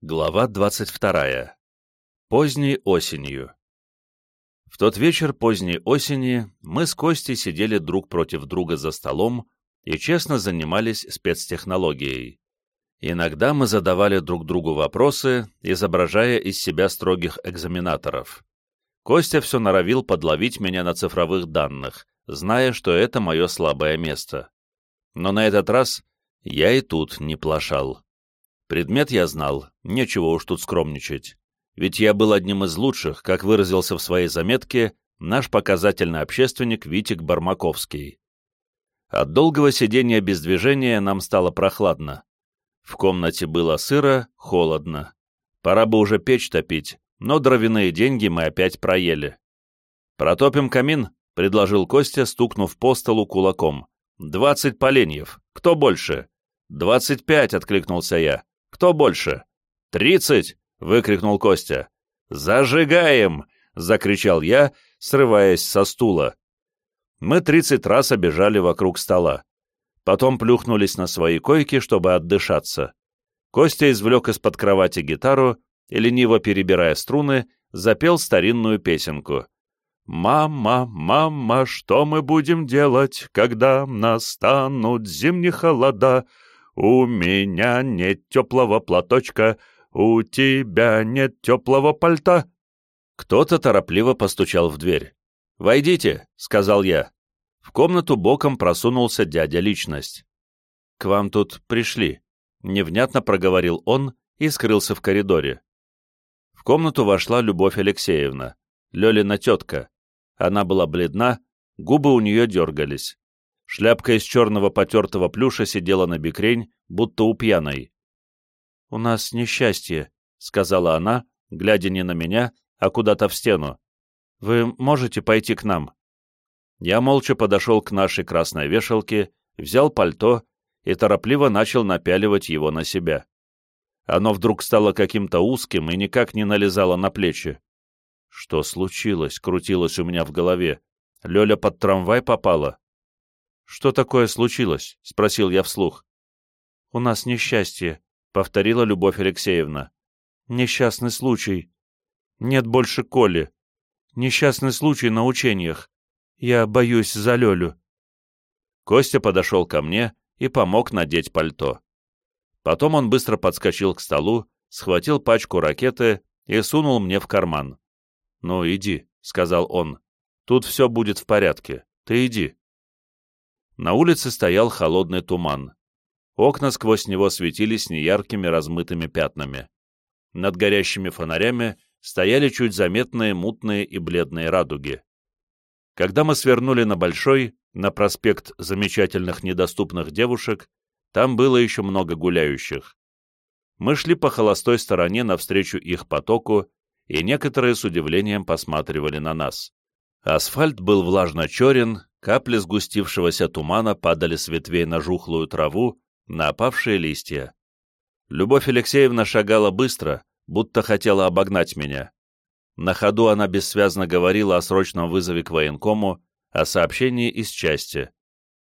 Глава 22. Поздней осенью. В тот вечер поздней осени мы с Костей сидели друг против друга за столом и честно занимались спецтехнологией. Иногда мы задавали друг другу вопросы, изображая из себя строгих экзаменаторов. Костя все норовил подловить меня на цифровых данных, зная, что это мое слабое место. Но на этот раз я и тут не плашал. Предмет я знал, нечего уж тут скромничать. Ведь я был одним из лучших, как выразился в своей заметке наш показательный общественник Витик Бармаковский. От долгого сидения без движения нам стало прохладно. В комнате было сыро, холодно. Пора бы уже печь топить, но дровяные деньги мы опять проели. «Протопим камин», — предложил Костя, стукнув по столу кулаком. «Двадцать поленьев. Кто больше?» «Двадцать пять», — откликнулся я. Кто больше? «Тридцать!» — выкрикнул Костя. «Зажигаем!» — закричал я, срываясь со стула. Мы тридцать раз обежали вокруг стола. Потом плюхнулись на свои койки, чтобы отдышаться. Костя извлек из-под кровати гитару и, лениво перебирая струны, запел старинную песенку. «Мама, мама, что мы будем делать, когда настанут зимние холода? «У меня нет теплого платочка, у тебя нет теплого пальта». Кто-то торопливо постучал в дверь. «Войдите», — сказал я. В комнату боком просунулся дядя Личность. «К вам тут пришли», — невнятно проговорил он и скрылся в коридоре. В комнату вошла Любовь Алексеевна, Лёлина тетка. Она была бледна, губы у нее дергались. Шляпка из черного потертого плюша сидела на бекрень, будто у пьяной. «У нас несчастье», — сказала она, глядя не на меня, а куда-то в стену. «Вы можете пойти к нам?» Я молча подошел к нашей красной вешалке, взял пальто и торопливо начал напяливать его на себя. Оно вдруг стало каким-то узким и никак не налезало на плечи. Что случилось? Крутилось у меня в голове. Лёля под трамвай попала? «Что такое случилось?» — спросил я вслух. «У нас несчастье», — повторила Любовь Алексеевна. «Несчастный случай. Нет больше Коли. Несчастный случай на учениях. Я боюсь за Лёлю». Костя подошел ко мне и помог надеть пальто. Потом он быстро подскочил к столу, схватил пачку ракеты и сунул мне в карман. «Ну, иди», — сказал он. «Тут все будет в порядке. Ты иди». На улице стоял холодный туман. Окна сквозь него светились неяркими размытыми пятнами. Над горящими фонарями стояли чуть заметные мутные и бледные радуги. Когда мы свернули на Большой, на проспект замечательных недоступных девушек, там было еще много гуляющих. Мы шли по холостой стороне навстречу их потоку, и некоторые с удивлением посматривали на нас. Асфальт был влажно черен, Капли сгустившегося тумана падали с ветвей на жухлую траву, на опавшие листья. Любовь Алексеевна шагала быстро, будто хотела обогнать меня. На ходу она бессвязно говорила о срочном вызове к военкому, о сообщении из части.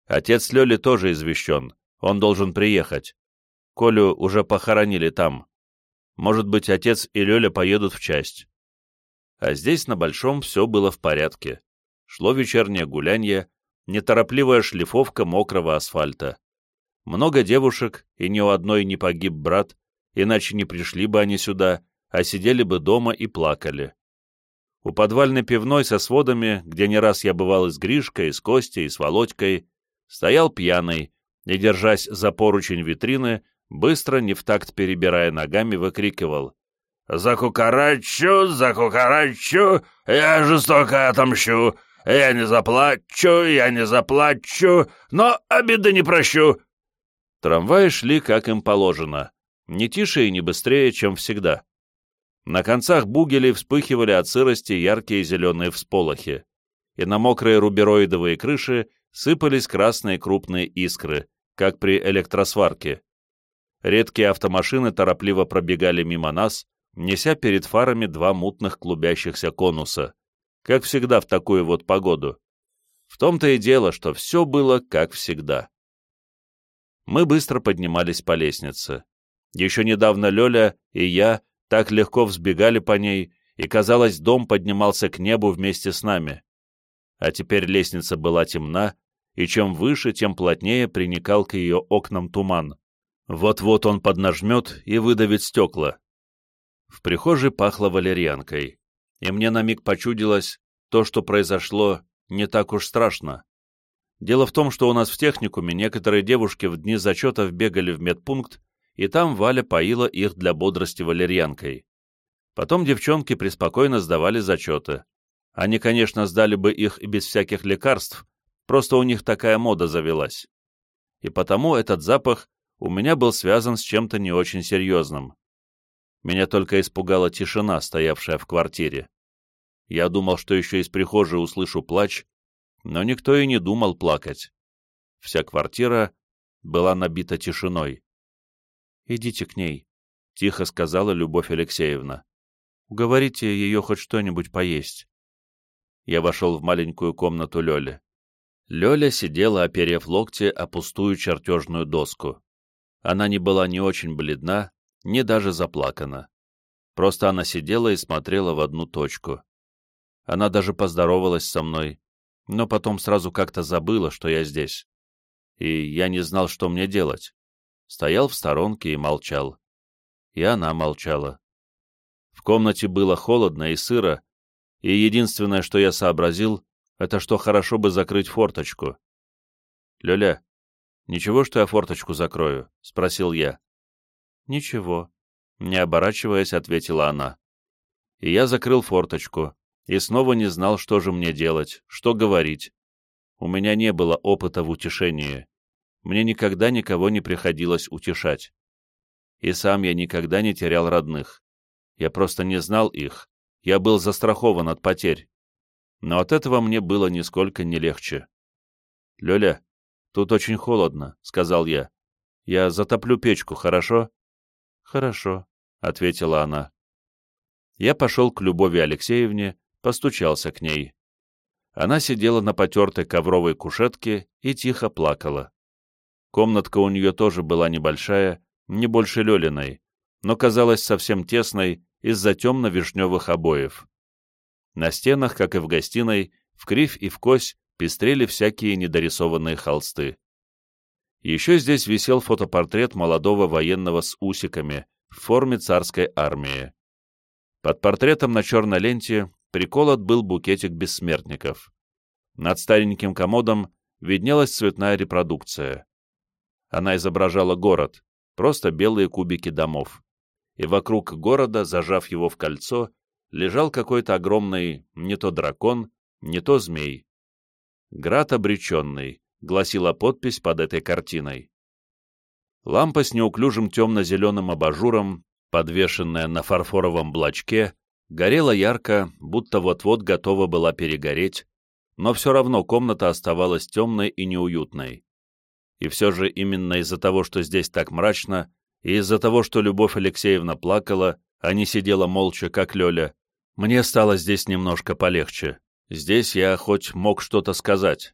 Отец Лёли тоже извещен, он должен приехать. Колю уже похоронили там. Может быть, отец и Лёля поедут в часть. А здесь, на Большом, все было в порядке шло вечернее гулянье, неторопливая шлифовка мокрого асфальта. Много девушек, и ни у одной не погиб брат, иначе не пришли бы они сюда, а сидели бы дома и плакали. У подвальной пивной со сводами, где не раз я бывал и с Гришкой, и с Костей, и с Володькой, стоял пьяный и, держась за поручень витрины, быстро, не в такт перебирая ногами, выкрикивал «За кукарачу, за кукарачу, я жестоко отомщу, я не заплачу, я не заплачу, но обиды не прощу. Трамваи шли, как им положено, не тише и не быстрее, чем всегда. На концах бугелей вспыхивали от сырости яркие зеленые всполохи, и на мокрые рубероидовые крыши сыпались красные крупные искры, как при электросварке. Редкие автомашины торопливо пробегали мимо нас, неся перед фарами два мутных клубящихся конуса как всегда в такую вот погоду. В том-то и дело, что все было как всегда. Мы быстро поднимались по лестнице. Еще недавно Лёля и я так легко взбегали по ней, и, казалось, дом поднимался к небу вместе с нами. А теперь лестница была темна, и чем выше, тем плотнее приникал к ее окнам туман. Вот-вот он поднажмет и выдавит стекла. В прихожей пахло валерьянкой, и мне на миг почудилось, то, что произошло, не так уж страшно. Дело в том, что у нас в техникуме некоторые девушки в дни зачетов бегали в медпункт, и там Валя поила их для бодрости валерьянкой. Потом девчонки преспокойно сдавали зачеты. Они, конечно, сдали бы их и без всяких лекарств, просто у них такая мода завелась. И потому этот запах у меня был связан с чем-то не очень серьезным. Меня только испугала тишина, стоявшая в квартире. Я думал, что еще из прихожей услышу плач, но никто и не думал плакать. Вся квартира была набита тишиной. «Идите к ней», — тихо сказала Любовь Алексеевна. Уговорите ее хоть что-нибудь поесть. Я вошел в маленькую комнату Лёли. Лёля сидела, оперев локти о пустую чертежную доску. Она не была ни очень бледна, ни даже заплакана. Просто она сидела и смотрела в одну точку. Она даже поздоровалась со мной, но потом сразу как-то забыла, что я здесь. И я не знал, что мне делать. Стоял в сторонке и молчал. И она молчала. В комнате было холодно и сыро, и единственное, что я сообразил, это что хорошо бы закрыть форточку. «Лёля, ничего, что я форточку закрою?» — спросил я. «Ничего», — не оборачиваясь, ответила она. И я закрыл форточку, и снова не знал, что же мне делать, что говорить. У меня не было опыта в утешении. Мне никогда никого не приходилось утешать. И сам я никогда не терял родных. Я просто не знал их. Я был застрахован от потерь. Но от этого мне было нисколько не легче. «Лёля, тут очень холодно», — сказал я. «Я затоплю печку, хорошо?» «Хорошо», — ответила она. Я пошел к Любови Алексеевне, постучался к ней. Она сидела на потертой ковровой кушетке и тихо плакала. Комнатка у нее тоже была небольшая, не больше Лёлиной, но казалась совсем тесной из-за темно-вишневых обоев. На стенах, как и в гостиной, в кривь и в кось пестрели всякие недорисованные холсты. Еще здесь висел фотопортрет молодого военного с усиками в форме царской армии. Под портретом на черной ленте приколот был букетик бессмертников. Над стареньким комодом виднелась цветная репродукция. Она изображала город, просто белые кубики домов и вокруг города, зажав его в кольцо, лежал какой-то огромный не то дракон, не то змей. «Град обреченный», — гласила подпись под этой картиной. Лампа с неуклюжим темно-зеленым абажуром, подвешенная на фарфоровом блочке, горела ярко, будто вот-вот готова была перегореть, но все равно комната оставалась темной и неуютной. И все же именно из-за того, что здесь так мрачно, и из-за того, что Любовь Алексеевна плакала, а не сидела молча, как Лёля, мне стало здесь немножко полегче. Здесь я хоть мог что-то сказать.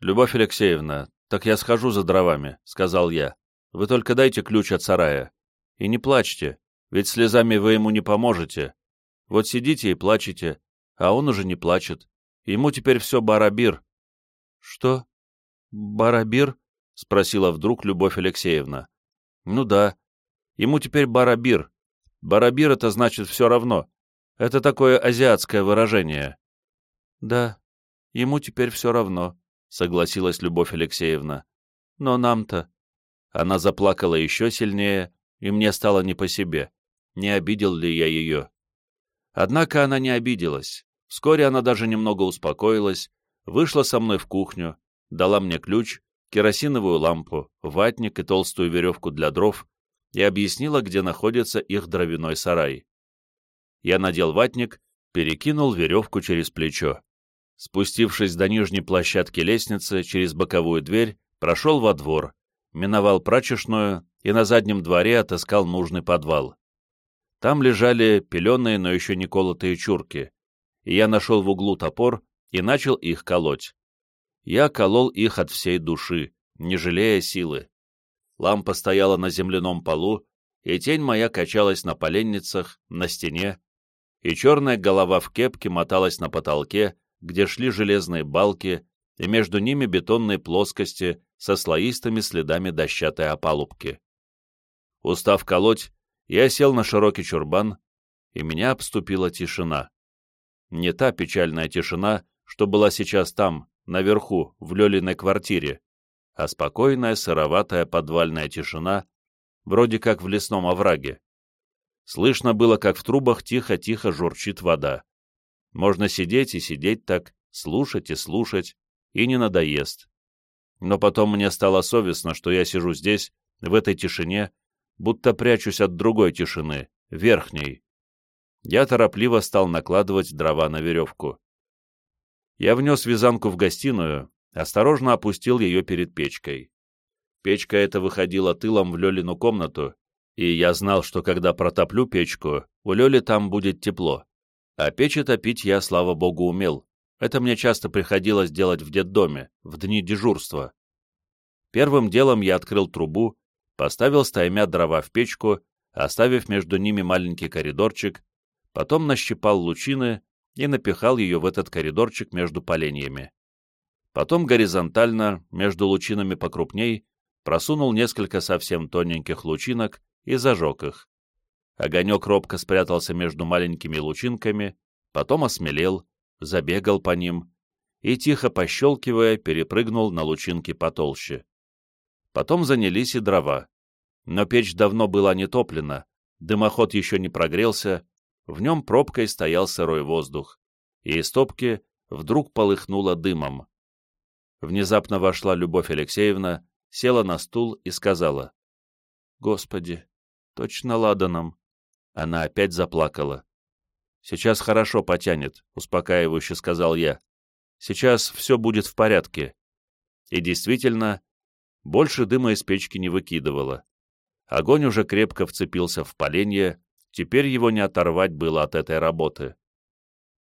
«Любовь Алексеевна, так я схожу за дровами», — сказал я. «Вы только дайте ключ от сарая. И не плачьте, ведь слезами вы ему не поможете. Вот сидите и плачете, а он уже не плачет. Ему теперь все барабир». «Что? Барабир?» — спросила вдруг Любовь Алексеевна. Ну да. Ему теперь барабир. Барабир — это значит все равно. Это такое азиатское выражение. Да, ему теперь все равно, согласилась Любовь Алексеевна. Но нам-то... Она заплакала еще сильнее, и мне стало не по себе. Не обидел ли я ее? Однако она не обиделась. Вскоре она даже немного успокоилась, вышла со мной в кухню, дала мне ключ керосиновую лампу, ватник и толстую веревку для дров и объяснила, где находится их дровяной сарай. Я надел ватник, перекинул веревку через плечо. Спустившись до нижней площадки лестницы через боковую дверь, прошел во двор, миновал прачечную и на заднем дворе отыскал нужный подвал. Там лежали пеленые, но еще не колотые чурки, и я нашел в углу топор и начал их колоть я колол их от всей души, не жалея силы. Лампа стояла на земляном полу, и тень моя качалась на поленницах, на стене, и черная голова в кепке моталась на потолке, где шли железные балки, и между ними бетонные плоскости со слоистыми следами дощатой опалубки. Устав колоть, я сел на широкий чурбан, и меня обступила тишина. Не та печальная тишина, что была сейчас там, наверху, в Лелиной квартире, а спокойная, сыроватая подвальная тишина, вроде как в лесном овраге. Слышно было, как в трубах тихо-тихо журчит вода. Можно сидеть и сидеть так, слушать и слушать, и не надоест. Но потом мне стало совестно, что я сижу здесь, в этой тишине, будто прячусь от другой тишины, верхней. Я торопливо стал накладывать дрова на веревку. Я внес вязанку в гостиную, осторожно опустил ее перед печкой. Печка эта выходила тылом в Лелину комнату, и я знал, что когда протоплю печку, у Лёли там будет тепло. А печи топить я, слава богу, умел. Это мне часто приходилось делать в детдоме, в дни дежурства. Первым делом я открыл трубу, поставил стаймя дрова в печку, оставив между ними маленький коридорчик, потом нащипал лучины и напихал ее в этот коридорчик между поленьями. Потом горизонтально, между лучинами покрупней, просунул несколько совсем тоненьких лучинок и зажег их. Огонек робко спрятался между маленькими лучинками, потом осмелел, забегал по ним и, тихо пощелкивая, перепрыгнул на лучинки потолще. Потом занялись и дрова. Но печь давно была не топлена, дымоход еще не прогрелся, в нем пробкой стоял сырой воздух, и из топки вдруг полыхнуло дымом. Внезапно вошла Любовь Алексеевна, села на стул и сказала, «Господи, Точно ладаном. Она опять заплакала. «Сейчас хорошо потянет», — успокаивающе сказал я. «Сейчас все будет в порядке». И действительно, больше дыма из печки не выкидывало. Огонь уже крепко вцепился в поленье, теперь его не оторвать было от этой работы.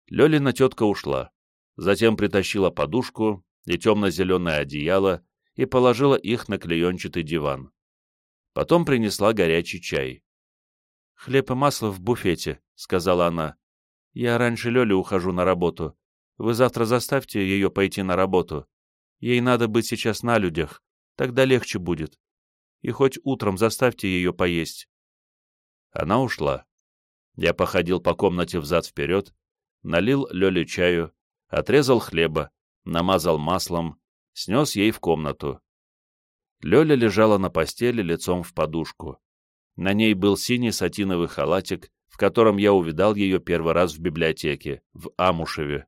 Лёлина тетка ушла, затем притащила подушку и темно-зеленое одеяло и положила их на клеенчатый диван. Потом принесла горячий чай. «Хлеб и масло в буфете», — сказала она. «Я раньше Лёли ухожу на работу. Вы завтра заставьте ее пойти на работу. Ей надо быть сейчас на людях, тогда легче будет. И хоть утром заставьте ее поесть». Она ушла. Я походил по комнате взад-вперед, налил Лёле чаю, отрезал хлеба, намазал маслом, снес ей в комнату. Лёля лежала на постели лицом в подушку. На ней был синий сатиновый халатик, в котором я увидал ее первый раз в библиотеке, в Амушеве.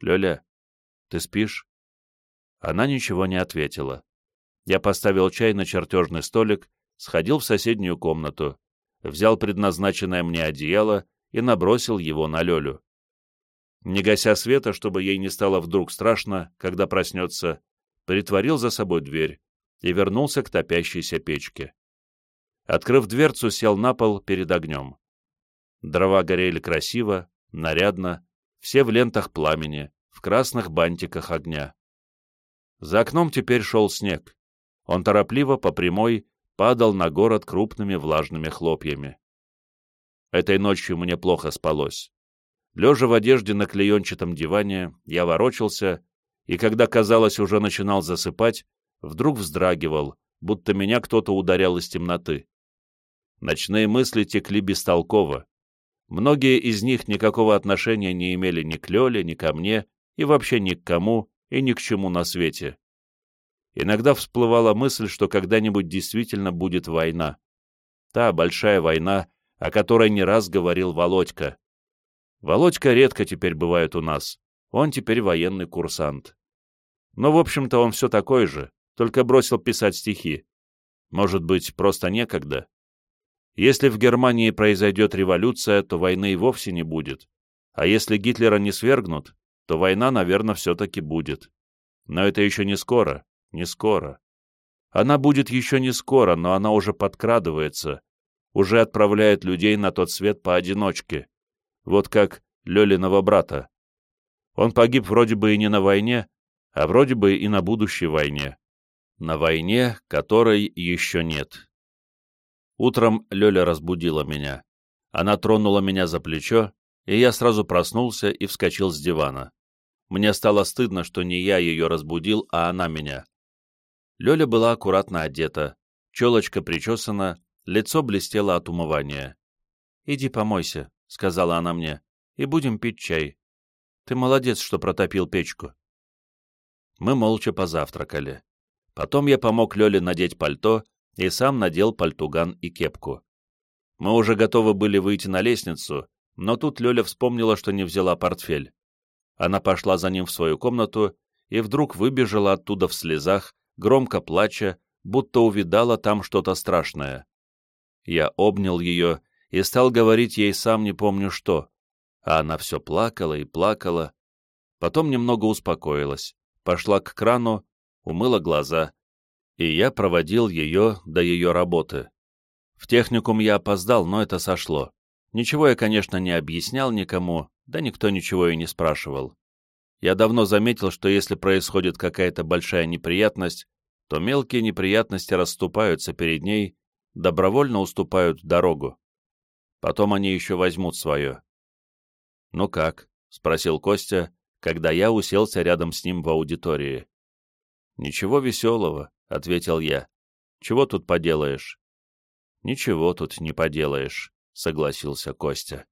«Лёля, ты спишь?» Она ничего не ответила. Я поставил чай на чертежный столик, сходил в соседнюю комнату, взял предназначенное мне одеяло и набросил его на Лёлю. Не гася света, чтобы ей не стало вдруг страшно, когда проснется, притворил за собой дверь, и вернулся к топящейся печке. Открыв дверцу, сел на пол перед огнем. Дрова горели красиво, нарядно, все в лентах пламени, в красных бантиках огня. За окном теперь шел снег. Он торопливо, по прямой, падал на город крупными влажными хлопьями. Этой ночью мне плохо спалось. Лежа в одежде на клеенчатом диване, я ворочался, и когда, казалось, уже начинал засыпать, вдруг вздрагивал, будто меня кто-то ударял из темноты. Ночные мысли текли бестолково. Многие из них никакого отношения не имели ни к Лёле, ни ко мне, и вообще ни к кому, и ни к чему на свете. Иногда всплывала мысль, что когда-нибудь действительно будет война. Та большая война, о которой не раз говорил Володька. Володька редко теперь бывает у нас. Он теперь военный курсант. Но, в общем-то, он все такой же, только бросил писать стихи. Может быть, просто некогда? Если в Германии произойдет революция, то войны и вовсе не будет. А если Гитлера не свергнут, то война, наверное, все-таки будет. Но это еще не скоро, не скоро. Она будет еще не скоро, но она уже подкрадывается, уже отправляет людей на тот свет поодиночке. Вот как Лёлиного брата. Он погиб вроде бы и не на войне, а вроде бы и на будущей войне на войне, которой еще нет. Утром Лёля разбудила меня. Она тронула меня за плечо, и я сразу проснулся и вскочил с дивана. Мне стало стыдно, что не я ее разбудил, а она меня. Лёля была аккуратно одета, челочка причесана, лицо блестело от умывания. «Иди помойся», — сказала она мне, — «и будем пить чай. Ты молодец, что протопил печку». Мы молча позавтракали. Потом я помог Лёле надеть пальто и сам надел пальтуган и кепку. Мы уже готовы были выйти на лестницу, но тут Лёля вспомнила, что не взяла портфель. Она пошла за ним в свою комнату и вдруг выбежала оттуда в слезах, громко плача, будто увидала там что-то страшное. Я обнял ее и стал говорить ей сам не помню что, а она все плакала и плакала. Потом немного успокоилась, пошла к крану, умыла глаза, и я проводил ее до ее работы. В техникум я опоздал, но это сошло. Ничего я, конечно, не объяснял никому, да никто ничего и не спрашивал. Я давно заметил, что если происходит какая-то большая неприятность, то мелкие неприятности расступаются перед ней, добровольно уступают дорогу. Потом они еще возьмут свое. «Ну как?» — спросил Костя, когда я уселся рядом с ним в аудитории. «Ничего веселого», — ответил я. «Чего тут поделаешь?» «Ничего тут не поделаешь», — согласился Костя.